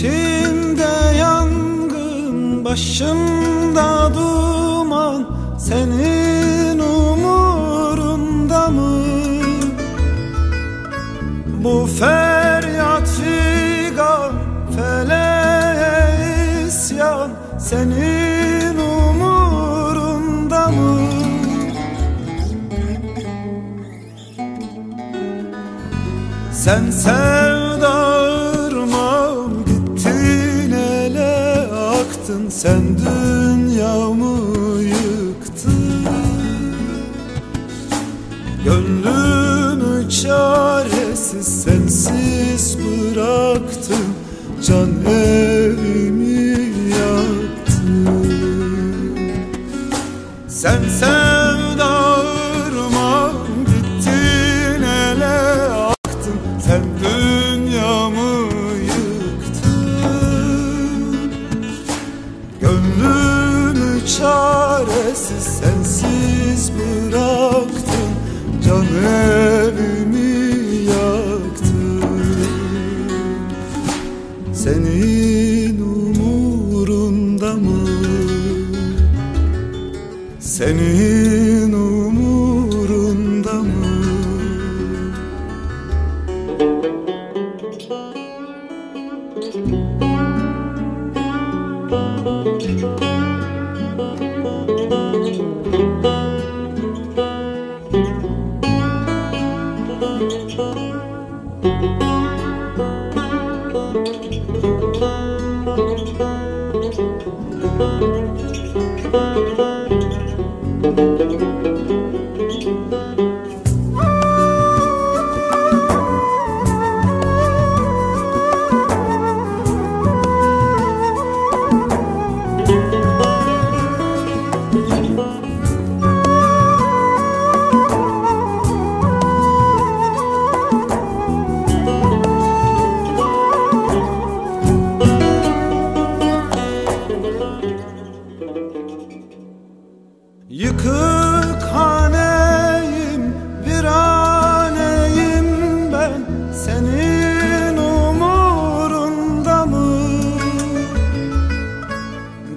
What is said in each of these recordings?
İçimde yangın, başımda duman Senin umurunda mı? Bu feryat figan, feleğe isyan Senin umurunda mı? Sen sevdarmam aktın Sen dünyamı yıktın. Gönlümü çaresiz sensiz bıraktın. Can evimi yaktın. Sen sevdarmam çaresiz sensiz bıraktın Can evimi yaktın Senin umurunda mı? Senin umurunda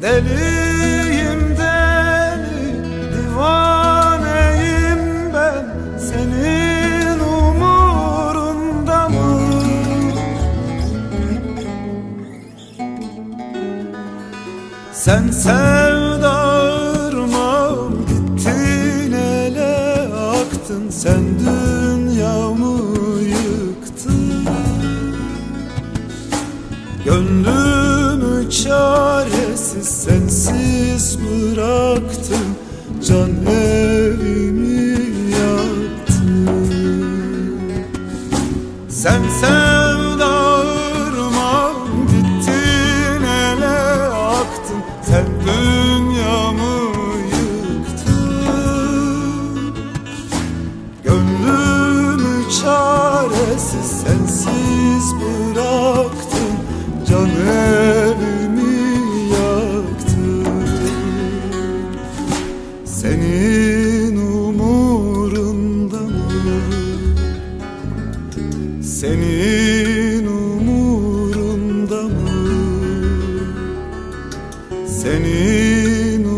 Deliyim deli, divaneyim ben. Senin umurunda mı? Sen sevdarmam gittin ele aktın. Sen dünyamı yıktın. Gönlümü çaresiz sensiz bıraktın Can evimi yaktın Sen sevdarmam senin